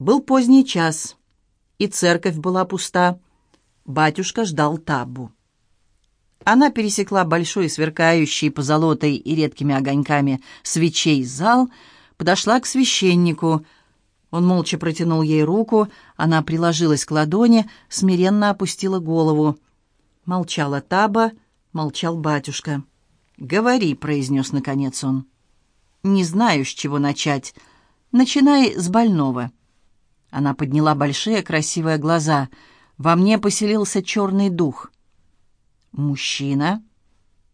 Был поздний час, и церковь была пуста. Батюшка ждал табу. Она пересекла большой, сверкающий позолотой и редкими огоньками свечей зал, подошла к священнику. Он молча протянул ей руку, она приложилась к ладони, смиренно опустила голову. Молчала Таба, молчал батюшка. «Говори», — произнес наконец он. «Не знаю, с чего начать. Начинай с больного». Она подняла большие красивые глаза. «Во мне поселился черный дух». «Мужчина?»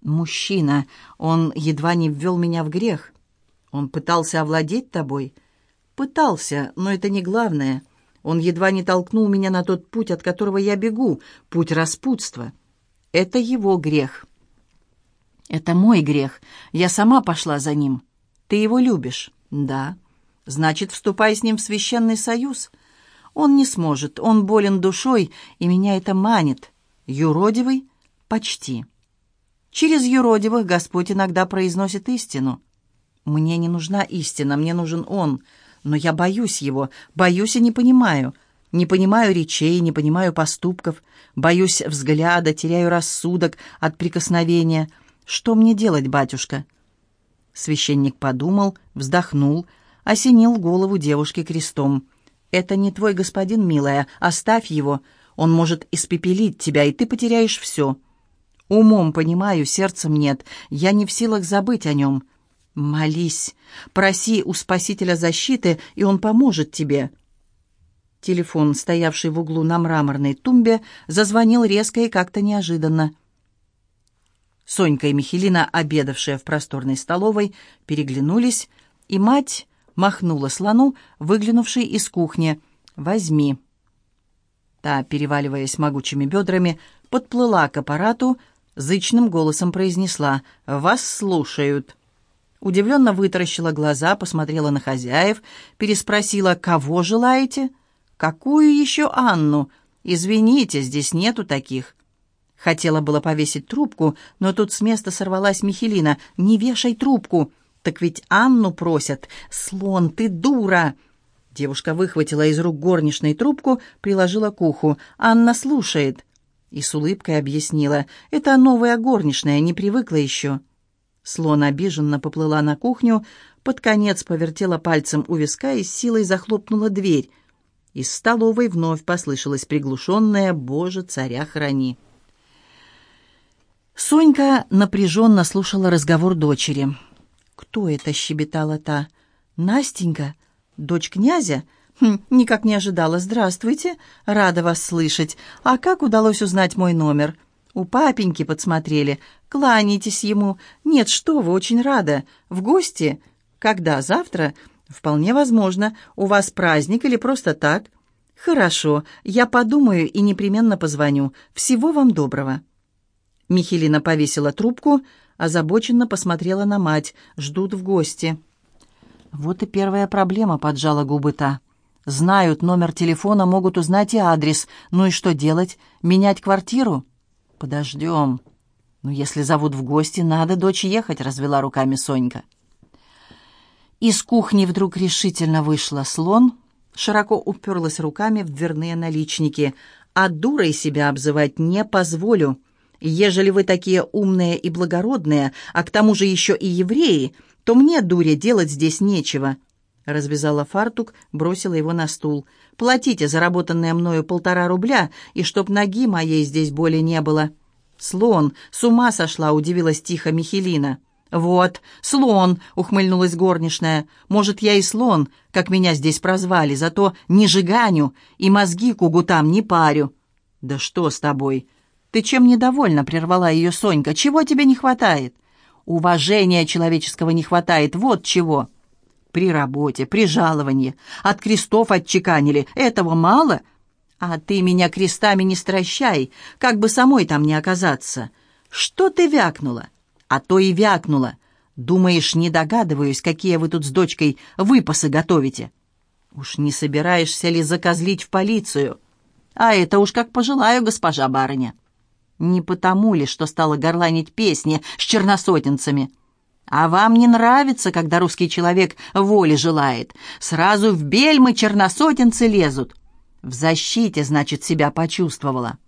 «Мужчина. Он едва не ввел меня в грех. Он пытался овладеть тобой?» «Пытался, но это не главное. Он едва не толкнул меня на тот путь, от которого я бегу, путь распутства. Это его грех». «Это мой грех. Я сама пошла за ним. Ты его любишь?» «Да». «Значит, вступай с ним в священный союз». «Он не сможет. Он болен душой, и меня это манит. Юродивый?» Почти. Через юродивых Господь иногда произносит истину. Мне не нужна истина, мне нужен Он. Но я боюсь Его, боюсь и не понимаю. Не понимаю речей, не понимаю поступков. Боюсь взгляда, теряю рассудок от прикосновения. Что мне делать, батюшка?» Священник подумал, вздохнул, осенил голову девушки крестом. «Это не твой господин, милая, оставь его. Он может испепелить тебя, и ты потеряешь все». Умом понимаю, сердцем нет. Я не в силах забыть о нем. Молись, проси у Спасителя защиты, и он поможет тебе». Телефон, стоявший в углу на мраморной тумбе, зазвонил резко и как-то неожиданно. Сонька и Михелина, обедавшие в просторной столовой, переглянулись, и мать махнула слону, выглянувшей из кухни. «Возьми». Та, переваливаясь могучими бедрами, подплыла к аппарату, зычным голосом произнесла «Вас слушают». Удивленно вытаращила глаза, посмотрела на хозяев, переспросила «Кого желаете?» «Какую еще Анну? Извините, здесь нету таких». Хотела было повесить трубку, но тут с места сорвалась Михелина. «Не вешай трубку! Так ведь Анну просят! Слон, ты дура!» Девушка выхватила из рук горничной трубку, приложила к уху. «Анна слушает» и с улыбкой объяснила. «Это новая горничная, не привыкла еще». Слон обиженно поплыла на кухню, под конец повертела пальцем у виска и с силой захлопнула дверь. Из столовой вновь послышалось приглушенное «Боже, царя храни». Сонька напряженно слушала разговор дочери. «Кто это?» — щебетала та. «Настенька? Дочь князя? Хм, никак не ожидала. Здравствуйте. Рада вас слышать. А как удалось узнать мой номер? У папеньки подсмотрели. Кланяйтесь ему. Нет, что вы, очень рада. В гости? Когда? Завтра? Вполне возможно. У вас праздник или просто так? Хорошо. Я подумаю и непременно позвоню. Всего вам доброго. Михелина повесила трубку, озабоченно посмотрела на мать. Ждут в гости. Вот и первая проблема, поджала губы та. Знают номер телефона, могут узнать и адрес. Ну и что делать? Менять квартиру? Подождем. Ну, если зовут в гости, надо, дочь, ехать, развела руками Сонька. Из кухни вдруг решительно вышла слон, широко уперлась руками в дверные наличники. А дурой себя обзывать не позволю. Ежели вы такие умные и благородные, а к тому же еще и евреи, то мне, дуре, делать здесь нечего. Развязала фартук, бросила его на стул. «Платите заработанное мною полтора рубля, и чтоб ноги моей здесь более не было». «Слон! С ума сошла!» — удивилась тихо Михелина. «Вот, слон!» — ухмыльнулась горничная. «Может, я и слон, как меня здесь прозвали, зато не жиганю и мозги кугутам не парю». «Да что с тобой? Ты чем недовольна?» — прервала ее Сонька. «Чего тебе не хватает?» «Уважения человеческого не хватает, вот чего!» при работе, при жаловании. От крестов отчеканили. Этого мало? А ты меня крестами не стращай, как бы самой там не оказаться. Что ты вякнула? А то и вякнула. Думаешь, не догадываюсь, какие вы тут с дочкой выпасы готовите? Уж не собираешься ли закозлить в полицию? А это уж как пожелаю, госпожа барыня. Не потому ли, что стала горланить песни с черносотенцами?» А вам не нравится, когда русский человек воли желает? Сразу в бельмы черносотенцы лезут. В защите, значит, себя почувствовала.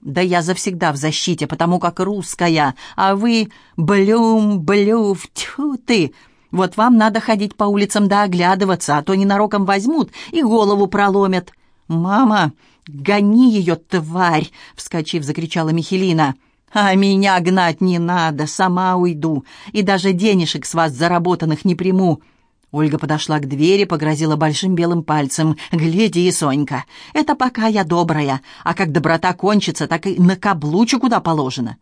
Да я завсегда в защите, потому как русская, а вы блюм, блюв, тьфу ты. Вот вам надо ходить по улицам да оглядываться, а то ненароком возьмут и голову проломят. «Мама, гони ее, тварь!» — вскочив, закричала Михелина. «А меня гнать не надо, сама уйду, и даже денежек с вас заработанных не приму». Ольга подошла к двери, погрозила большим белым пальцем. «Гляди, Сонька, это пока я добрая, а как доброта кончится, так и накаблучу куда положено».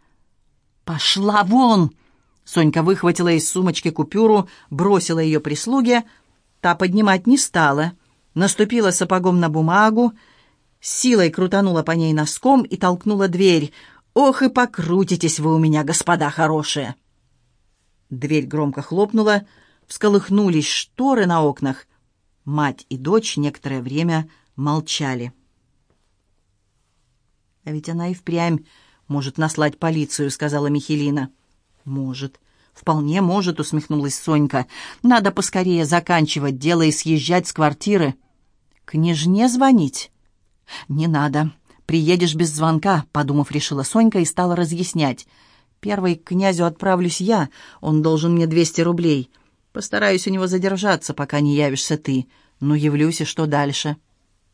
«Пошла вон!» Сонька выхватила из сумочки купюру, бросила ее прислуге. Та поднимать не стала. Наступила сапогом на бумагу, силой крутанула по ней носком и толкнула дверь. «Ох и покрутитесь вы у меня, господа хорошие!» Дверь громко хлопнула, всколыхнулись шторы на окнах. Мать и дочь некоторое время молчали. «А ведь она и впрямь может наслать полицию», — сказала Михелина. «Может. Вполне может», — усмехнулась Сонька. «Надо поскорее заканчивать дело и съезжать с квартиры». «Княжне звонить?» «Не надо. Приедешь без звонка», — подумав, решила Сонька и стала разъяснять. «Первый к князю отправлюсь я. Он должен мне двести рублей. Постараюсь у него задержаться, пока не явишься ты. Ну, явлюсь, и что дальше?»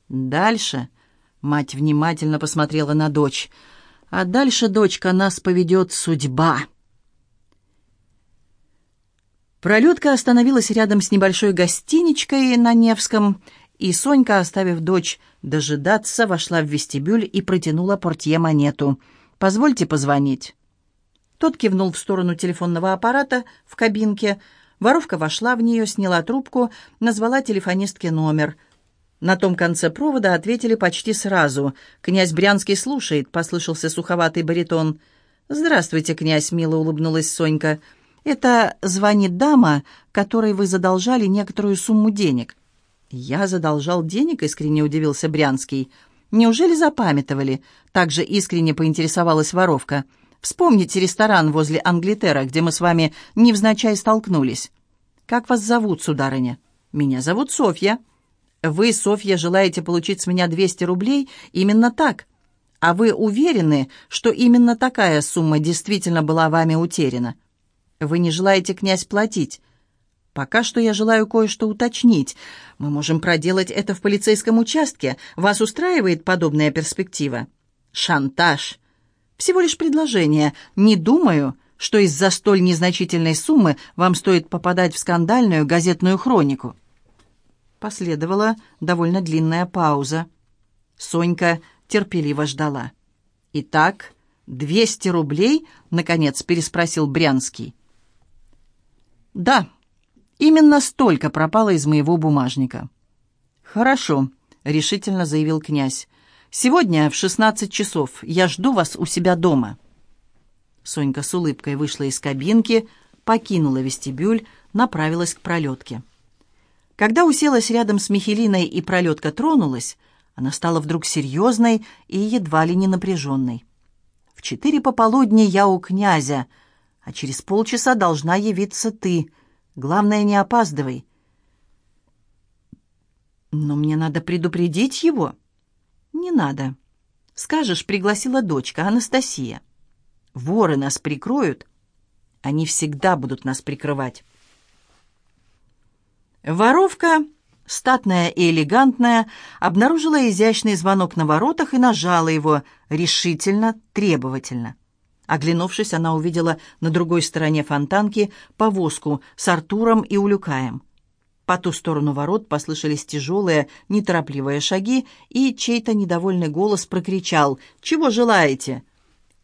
«Дальше?» — мать внимательно посмотрела на дочь. «А дальше, дочка, нас поведет судьба». Пролетка остановилась рядом с небольшой гостиничкой на Невском, и Сонька, оставив дочь дожидаться, вошла в вестибюль и протянула портье монету. «Позвольте позвонить». Тот кивнул в сторону телефонного аппарата в кабинке. Воровка вошла в нее, сняла трубку, назвала телефонистке номер. На том конце провода ответили почти сразу. «Князь Брянский слушает», — послышался суховатый баритон. «Здравствуйте, князь», — мило улыбнулась Сонька. Это звонит дама, которой вы задолжали некоторую сумму денег». «Я задолжал денег?» — искренне удивился Брянский. «Неужели запамятовали?» — также искренне поинтересовалась воровка. «Вспомните ресторан возле Англитера, где мы с вами невзначай столкнулись». «Как вас зовут, сударыня?» «Меня зовут Софья». «Вы, Софья, желаете получить с меня 200 рублей? Именно так. А вы уверены, что именно такая сумма действительно была вами утеряна?» Вы не желаете, князь, платить? Пока что я желаю кое-что уточнить. Мы можем проделать это в полицейском участке. Вас устраивает подобная перспектива? Шантаж. Всего лишь предложение. Не думаю, что из-за столь незначительной суммы вам стоит попадать в скандальную газетную хронику. Последовала довольно длинная пауза. Сонька терпеливо ждала. «Итак, двести рублей?» — наконец переспросил Брянский. «Да, именно столько пропало из моего бумажника». «Хорошо», — решительно заявил князь. «Сегодня в шестнадцать часов я жду вас у себя дома». Сонька с улыбкой вышла из кабинки, покинула вестибюль, направилась к пролетке. Когда уселась рядом с Михелиной и пролетка тронулась, она стала вдруг серьезной и едва ли не напряженной. «В четыре пополудни я у князя», а через полчаса должна явиться ты. Главное, не опаздывай». «Но мне надо предупредить его». «Не надо. Скажешь, пригласила дочка, Анастасия. Воры нас прикроют. Они всегда будут нас прикрывать». Воровка, статная и элегантная, обнаружила изящный звонок на воротах и нажала его решительно, требовательно. Оглянувшись, она увидела на другой стороне фонтанки повозку с Артуром и Улюкаем. По ту сторону ворот послышались тяжелые, неторопливые шаги, и чей-то недовольный голос прокричал «Чего желаете?»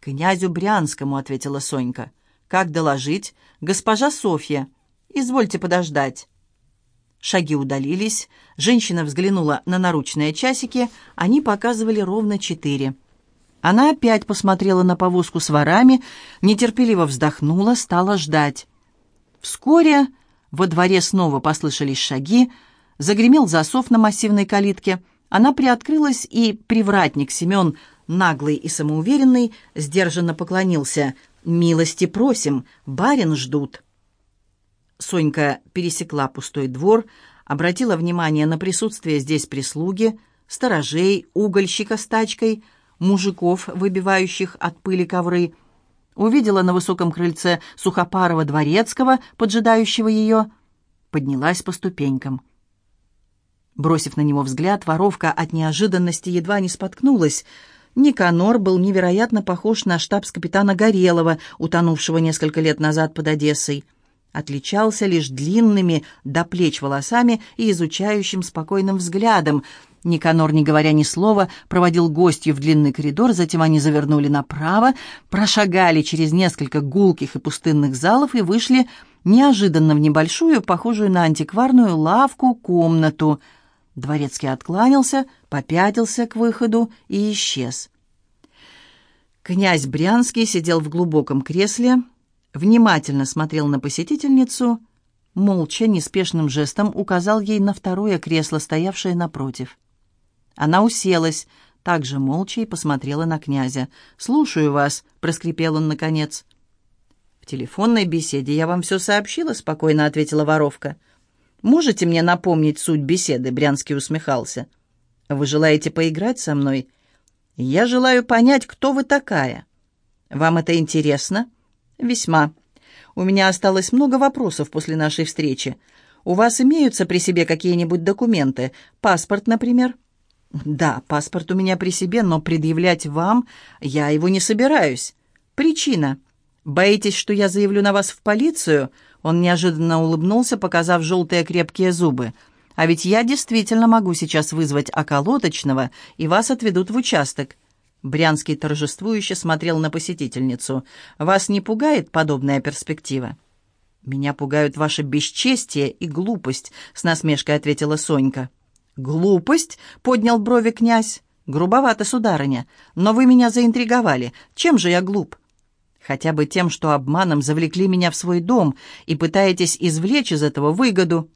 «Князю Брянскому», — ответила Сонька. «Как доложить?» «Госпожа Софья. Извольте подождать». Шаги удалились, женщина взглянула на наручные часики, они показывали ровно четыре. Она опять посмотрела на повозку с ворами, нетерпеливо вздохнула, стала ждать. Вскоре во дворе снова послышались шаги, загремел засов на массивной калитке. Она приоткрылась, и привратник Семен, наглый и самоуверенный, сдержанно поклонился. «Милости просим, барин ждут». Сонька пересекла пустой двор, обратила внимание на присутствие здесь прислуги, сторожей, угольщика с тачкой, мужиков, выбивающих от пыли ковры, увидела на высоком крыльце сухопарого дворецкого, поджидающего ее, поднялась по ступенькам. Бросив на него взгляд, воровка от неожиданности едва не споткнулась. Никанор был невероятно похож на штабс-капитана Горелого, утонувшего несколько лет назад под Одессой отличался лишь длинными до плеч волосами и изучающим спокойным взглядом. Никанор, не говоря ни слова, проводил гостью в длинный коридор, затем они завернули направо, прошагали через несколько гулких и пустынных залов и вышли неожиданно в небольшую, похожую на антикварную лавку, комнату. Дворецкий откланялся, попятился к выходу и исчез. Князь Брянский сидел в глубоком кресле, внимательно смотрел на посетительницу, молча, неспешным жестом указал ей на второе кресло, стоявшее напротив. Она уселась, также молча и посмотрела на князя. «Слушаю вас», — проскрипел он наконец. «В телефонной беседе я вам все сообщила», — спокойно ответила воровка. «Можете мне напомнить суть беседы?» — Брянский усмехался. «Вы желаете поиграть со мной?» «Я желаю понять, кто вы такая. Вам это интересно?» «Весьма. У меня осталось много вопросов после нашей встречи. У вас имеются при себе какие-нибудь документы? Паспорт, например?» «Да, паспорт у меня при себе, но предъявлять вам я его не собираюсь. Причина. Боитесь, что я заявлю на вас в полицию?» Он неожиданно улыбнулся, показав желтые крепкие зубы. «А ведь я действительно могу сейчас вызвать околоточного, и вас отведут в участок. Брянский торжествующе смотрел на посетительницу. «Вас не пугает подобная перспектива?» «Меня пугают ваше бесчестие и глупость», — с насмешкой ответила Сонька. «Глупость?» — поднял брови князь. «Грубовато, сударыня, но вы меня заинтриговали. Чем же я глуп?» «Хотя бы тем, что обманом завлекли меня в свой дом и пытаетесь извлечь из этого выгоду».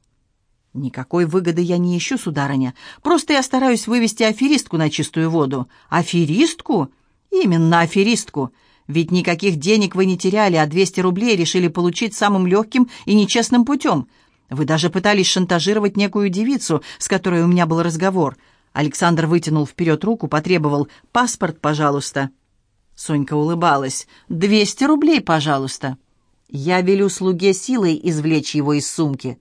«Никакой выгоды я не ищу, сударыня. Просто я стараюсь вывести аферистку на чистую воду». «Аферистку?» «Именно аферистку. Ведь никаких денег вы не теряли, а 200 рублей решили получить самым легким и нечестным путем. Вы даже пытались шантажировать некую девицу, с которой у меня был разговор». Александр вытянул вперед руку, потребовал «паспорт, пожалуйста». Сонька улыбалась. «Двести рублей, пожалуйста». «Я велю слуге силой извлечь его из сумки».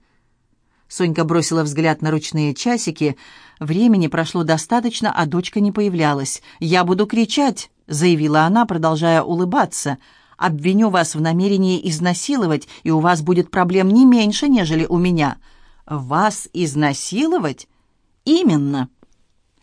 Сонька бросила взгляд на ручные часики. Времени прошло достаточно, а дочка не появлялась. «Я буду кричать», — заявила она, продолжая улыбаться. «Обвиню вас в намерении изнасиловать, и у вас будет проблем не меньше, нежели у меня». «Вас изнасиловать?» «Именно».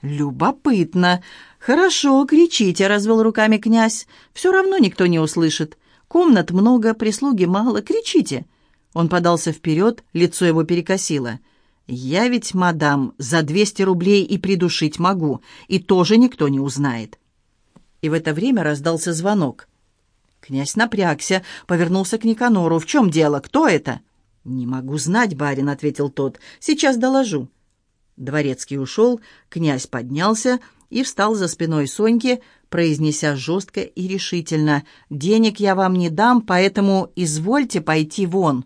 «Любопытно. Хорошо, кричите», — развел руками князь. «Все равно никто не услышит. Комнат много, прислуги мало. Кричите». Он подался вперед, лицо его перекосило. «Я ведь, мадам, за двести рублей и придушить могу, и тоже никто не узнает». И в это время раздался звонок. Князь напрягся, повернулся к Никанору. «В чем дело? Кто это?» «Не могу знать, барин», — ответил тот. «Сейчас доложу». Дворецкий ушел, князь поднялся и встал за спиной Соньки, произнеся жестко и решительно. «Денег я вам не дам, поэтому извольте пойти вон».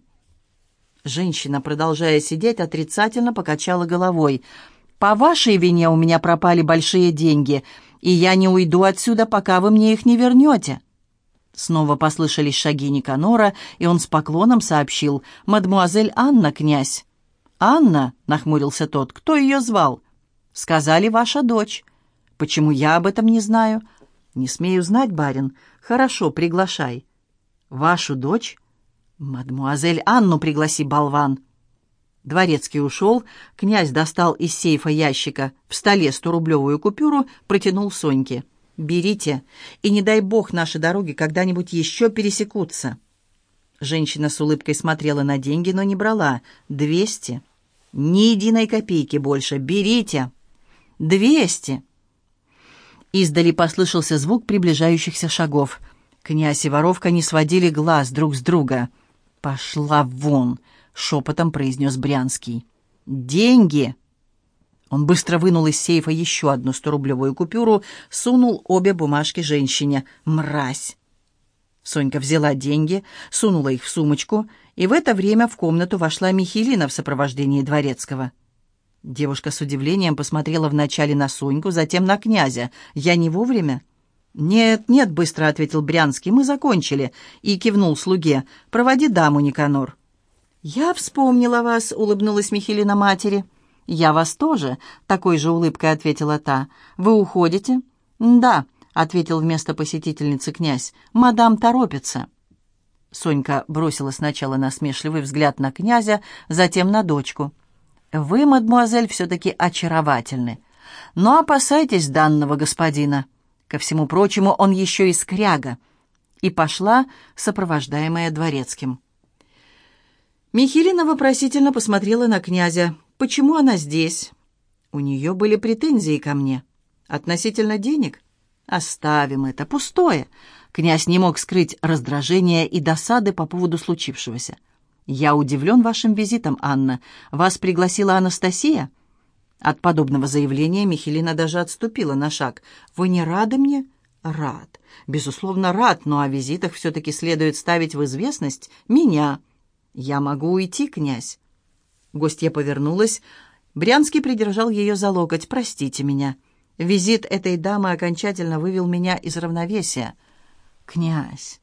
Женщина, продолжая сидеть, отрицательно покачала головой. «По вашей вине у меня пропали большие деньги, и я не уйду отсюда, пока вы мне их не вернете». Снова послышались шаги Никанора, и он с поклоном сообщил «Мадмуазель Анна, князь». «Анна?» — нахмурился тот. «Кто ее звал?» «Сказали, ваша дочь». «Почему я об этом не знаю?» «Не смею знать, барин. Хорошо, приглашай». «Вашу дочь?» «Мадмуазель Анну пригласи, болван!» Дворецкий ушел, князь достал из сейфа ящика в столе сто-рублевую купюру, протянул Соньке. «Берите, и не дай бог наши дороги когда-нибудь еще пересекутся». Женщина с улыбкой смотрела на деньги, но не брала. «Двести? Ни единой копейки больше. Берите!» «Двести!» Издали послышался звук приближающихся шагов. Князь и воровка не сводили глаз друг с друга — «Пошла вон!» — шепотом произнес Брянский. «Деньги!» Он быстро вынул из сейфа еще одну сторублевую купюру, сунул обе бумажки женщине. «Мразь!» Сонька взяла деньги, сунула их в сумочку И в это время в комнату вошла Михелина в сопровождении дворецкого. Девушка с удивлением посмотрела вначале на Соньку, затем на князя. «Я не вовремя?» «Нет, нет», — быстро ответил Брянский, — «мы закончили», и кивнул слуге. «Проводи даму, Никанор». «Я вспомнила вас», — улыбнулась Михелина матери. «Я вас тоже», — такой же улыбкой ответила та. «Вы уходите?» «Да», — ответил вместо посетительницы князь. «Мадам торопится». Сонька бросила сначала насмешливый взгляд на князя, затем на дочку. «Вы, мадмуазель, все-таки очаровательны. Но опасайтесь данного господина. Ко всему прочему, он еще и скряга». И пошла, сопровождаемая дворецким. Михилина вопросительно посмотрела на князя. «Почему она здесь?» «У нее были претензии ко мне. Относительно денег?» «Оставим это. Пустое». Князь не мог скрыть раздражения и досады по поводу случившегося. «Я удивлен вашим визитом, Анна. Вас пригласила Анастасия?» От подобного заявления Михелина даже отступила на шаг. «Вы не рады мне?» «Рад. Безусловно, рад, но о визитах все-таки следует ставить в известность меня». «Я могу уйти, князь». Гостья повернулась. Брянский придержал ее за локоть. «Простите меня. Визит этой дамы окончательно вывел меня из равновесия». «Князь!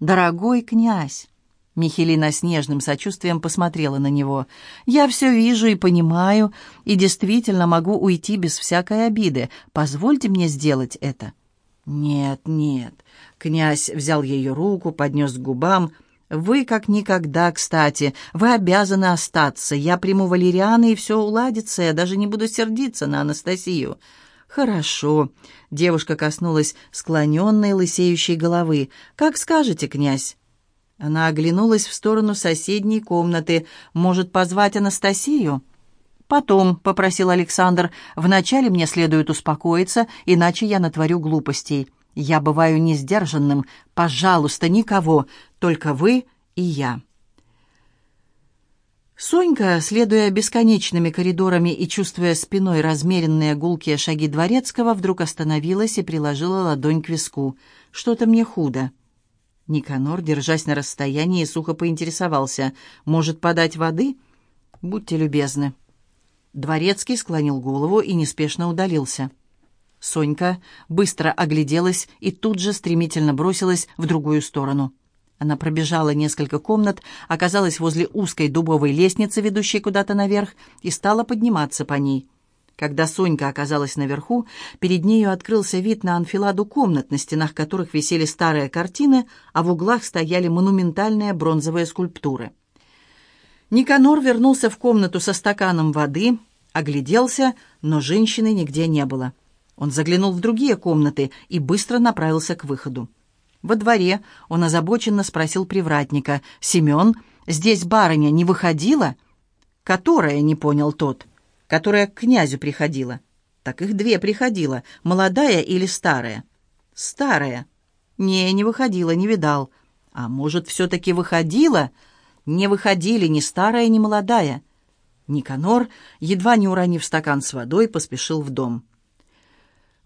Дорогой князь!» Михелина с нежным сочувствием посмотрела на него. «Я все вижу и понимаю, и действительно могу уйти без всякой обиды. Позвольте мне сделать это». «Нет, нет». Князь взял ее руку, поднес к губам – «Вы как никогда, кстати. Вы обязаны остаться. Я приму валерианы, и все уладится. Я даже не буду сердиться на Анастасию». «Хорошо». Девушка коснулась склоненной лысеющей головы. «Как скажете, князь?» Она оглянулась в сторону соседней комнаты. «Может, позвать Анастасию?» «Потом», — попросил Александр, — «вначале мне следует успокоиться, иначе я натворю глупостей». Я бываю несдержанным. Пожалуйста, никого, только вы и я». Сонька, следуя бесконечными коридорами и чувствуя спиной размеренные гулкие шаги дворецкого, вдруг остановилась и приложила ладонь к виску. «Что-то мне худо». Никанор, держась на расстоянии, сухо поинтересовался. «Может, подать воды?» «Будьте любезны». Дворецкий склонил голову и неспешно удалился. Сонька быстро огляделась и тут же стремительно бросилась в другую сторону. Она пробежала несколько комнат, оказалась возле узкой дубовой лестницы, ведущей куда-то наверх, и стала подниматься по ней. Когда Сонька оказалась наверху, перед нею открылся вид на анфиладу комнат, на стенах которых висели старые картины, а в углах стояли монументальные бронзовые скульптуры. Никанор вернулся в комнату со стаканом воды, огляделся, но женщины нигде не было. Он заглянул в другие комнаты и быстро направился к выходу. Во дворе он озабоченно спросил привратника. «Семен, здесь барыня не выходила?» «Которая?» — не понял тот. «Которая к князю приходила». «Так их две приходила. Молодая или старая?» «Старая». «Не, не выходила, не видал». «А может, все-таки выходила?» «Не выходили ни старая, ни молодая». Никанор, едва не уронив стакан с водой, поспешил в дом.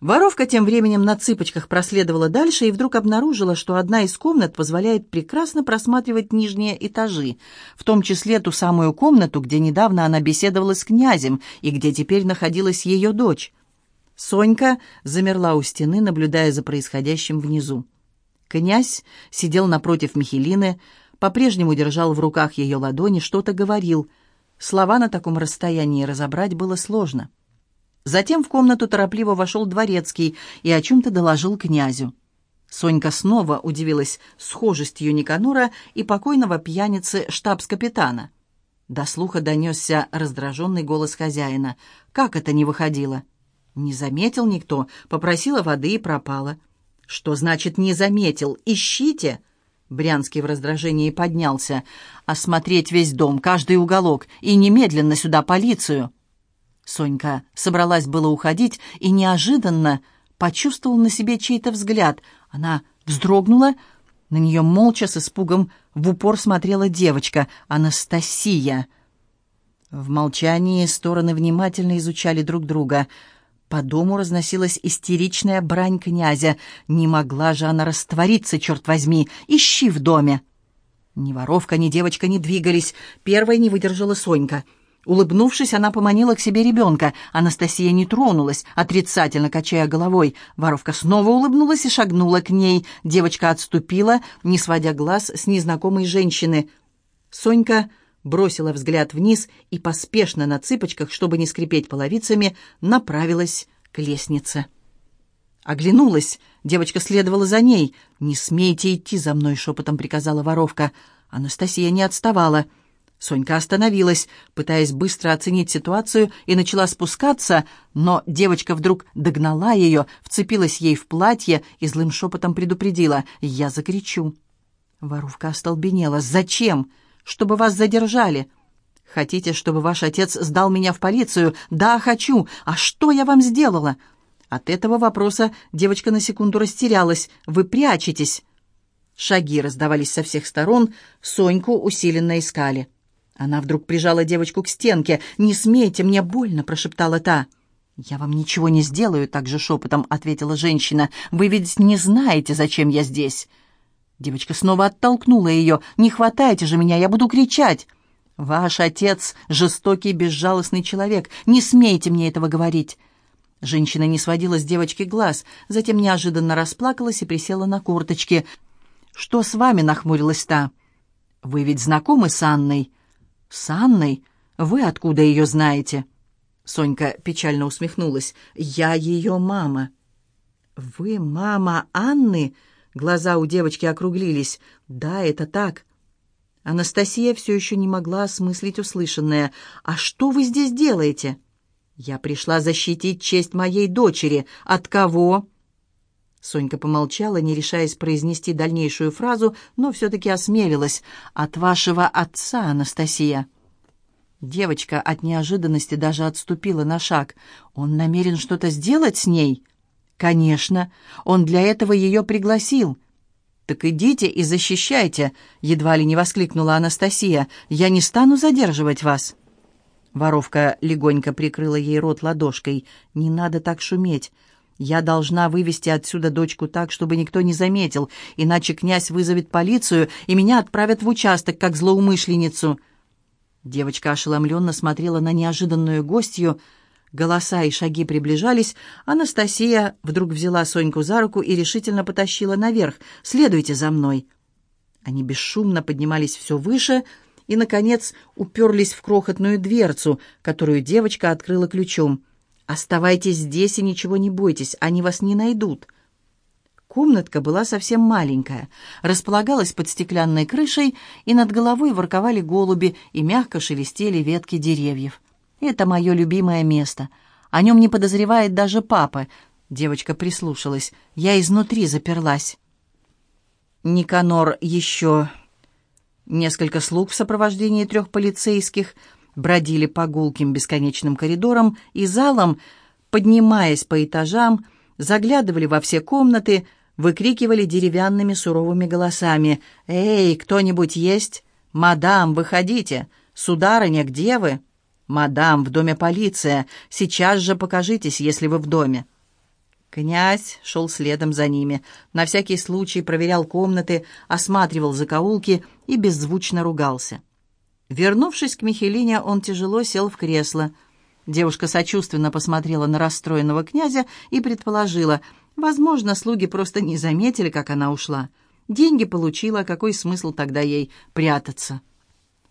Воровка тем временем на цыпочках проследовала дальше и вдруг обнаружила, что одна из комнат позволяет прекрасно просматривать нижние этажи, в том числе ту самую комнату, где недавно она беседовала с князем и где теперь находилась ее дочь. Сонька замерла у стены, наблюдая за происходящим внизу. Князь сидел напротив Михелины, по-прежнему держал в руках ее ладони, что-то говорил. Слова на таком расстоянии разобрать было сложно. — Затем в комнату торопливо вошел дворецкий и о чем-то доложил князю. Сонька снова удивилась схожестью Никанора и покойного пьяницы штабс-капитана. До слуха донесся раздраженный голос хозяина. «Как это не выходило?» «Не заметил никто. Попросила воды и пропала». «Что значит «не заметил»? Ищите!» Брянский в раздражении поднялся. «Осмотреть весь дом, каждый уголок, и немедленно сюда полицию!» Сонька собралась было уходить и неожиданно почувствовала на себе чей-то взгляд. Она вздрогнула, на нее молча с испугом в упор смотрела девочка, Анастасия. В молчании стороны внимательно изучали друг друга. По дому разносилась истеричная брань князя. Не могла же она раствориться, черт возьми, ищи в доме. Ни воровка, ни девочка не двигались. Первой не выдержала Сонька. Улыбнувшись, она поманила к себе ребенка. Анастасия не тронулась, отрицательно качая головой. Воровка снова улыбнулась и шагнула к ней. Девочка отступила, не сводя глаз с незнакомой женщины. Сонька бросила взгляд вниз и поспешно на цыпочках, чтобы не скрипеть половицами, направилась к лестнице. Оглянулась. Девочка следовала за ней. «Не смейте идти за мной», — шепотом приказала воровка. Анастасия не отставала. Сонька остановилась, пытаясь быстро оценить ситуацию, и начала спускаться, но девочка вдруг догнала ее, вцепилась ей в платье и злым шепотом предупредила. «Я закричу». Воровка остолбенела. «Зачем? Чтобы вас задержали». «Хотите, чтобы ваш отец сдал меня в полицию?» «Да, хочу. А что я вам сделала?» От этого вопроса девочка на секунду растерялась. «Вы прячетесь!» Шаги раздавались со всех сторон, Соньку усиленно искали. Она вдруг прижала девочку к стенке. «Не смейте, мне больно!» — прошептала та. «Я вам ничего не сделаю», — также шепотом ответила женщина. «Вы ведь не знаете, зачем я здесь». Девочка снова оттолкнула ее. «Не хватайте же меня, я буду кричать!» «Ваш отец — жестокий, безжалостный человек. Не смейте мне этого говорить!» Женщина не сводила с девочки глаз, затем неожиданно расплакалась и присела на корточки. «Что с вами?» — нахмурилась та. «Вы ведь знакомы с Анной?» «С Анной? Вы откуда ее знаете?» Сонька печально усмехнулась. «Я ее мама». «Вы мама Анны?» Глаза у девочки округлились. «Да, это так». Анастасия все еще не могла осмыслить услышанное. «А что вы здесь делаете?» «Я пришла защитить честь моей дочери. От кого?» Сонька помолчала, не решаясь произнести дальнейшую фразу, но все-таки осмелилась. «От вашего отца, Анастасия». Девочка от неожиданности даже отступила на шаг. «Он намерен что-то сделать с ней?» «Конечно. Он для этого ее пригласил». «Так идите и защищайте», — едва ли не воскликнула Анастасия. «Я не стану задерживать вас». Воровка легонько прикрыла ей рот ладошкой. «Не надо так шуметь. Я должна вывести отсюда дочку так, чтобы никто не заметил, иначе князь вызовет полицию, и меня отправят в участок, как злоумышленницу». Девочка ошеломленно смотрела на неожиданную гостью. Голоса и шаги приближались. Анастасия вдруг взяла Соньку за руку и решительно потащила наверх. «Следуйте за мной». Они бесшумно поднимались все выше, — и, наконец, уперлись в крохотную дверцу, которую девочка открыла ключом. «Оставайтесь здесь и ничего не бойтесь, они вас не найдут». Комнатка была совсем маленькая, располагалась под стеклянной крышей, и над головой ворковали голуби и мягко шелестели ветки деревьев. «Это мое любимое место. О нем не подозревает даже папа». Девочка прислушалась. «Я изнутри заперлась». Никанор еще Несколько слуг в сопровождении трех полицейских бродили по гулким бесконечным коридорам и залам, поднимаясь по этажам, заглядывали во все комнаты, выкрикивали деревянными суровыми голосами «Эй, кто-нибудь есть? Мадам, выходите! Сударыня, где вы? Мадам, в доме полиция! Сейчас же покажитесь, если вы в доме!» Князь шел следом за ними, на всякий случай проверял комнаты, осматривал закоулки и беззвучно ругался. Вернувшись к Михелине, он тяжело сел в кресло. Девушка сочувственно посмотрела на расстроенного князя и предположила, возможно, слуги просто не заметили, как она ушла. Деньги получила, какой смысл тогда ей прятаться?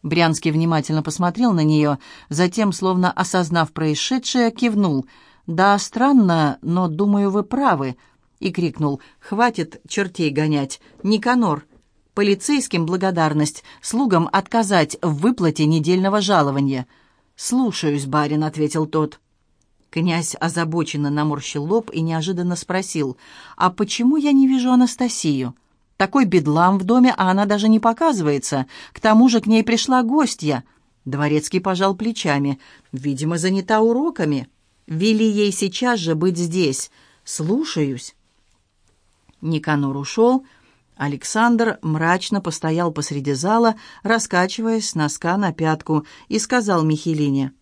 Брянский внимательно посмотрел на нее, затем, словно осознав происшедшее, кивнул — «Да, странно, но, думаю, вы правы», и крикнул «Хватит чертей гонять! Никанор! Полицейским благодарность, слугам отказать в выплате недельного жалования». «Слушаюсь, барин», — ответил тот. Князь озабоченно наморщил лоб и неожиданно спросил, «А почему я не вижу Анастасию? Такой бедлам в доме, а она даже не показывается. К тому же к ней пришла гостья». Дворецкий пожал плечами. «Видимо, занята уроками». Вели ей сейчас же быть здесь. Слушаюсь». Никанор ушел. Александр мрачно постоял посреди зала, раскачиваясь с носка на пятку, и сказал Михелине,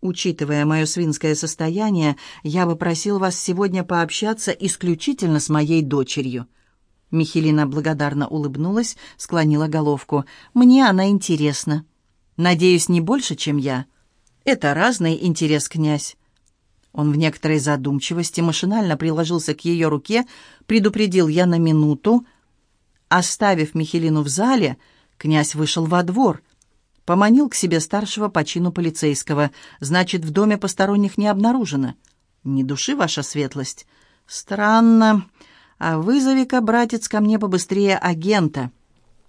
«Учитывая мое свинское состояние, я бы просил вас сегодня пообщаться исключительно с моей дочерью». Михелина благодарно улыбнулась, склонила головку. «Мне она интересна. Надеюсь, не больше, чем я. Это разный интерес, князь». Он в некоторой задумчивости машинально приложился к ее руке, предупредил я на минуту. Оставив Михелину в зале, князь вышел во двор. Поманил к себе старшего по чину полицейского. «Значит, в доме посторонних не обнаружено». «Ни души, ваша светлость». «Странно. А вызови-ка, братец, ко мне побыстрее агента».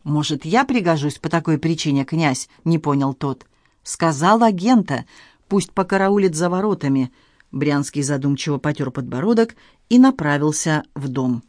«Может, я пригожусь по такой причине, князь?» — не понял тот. «Сказал агента. Пусть покараулит за воротами». Брянский задумчиво потер подбородок и направился в дом.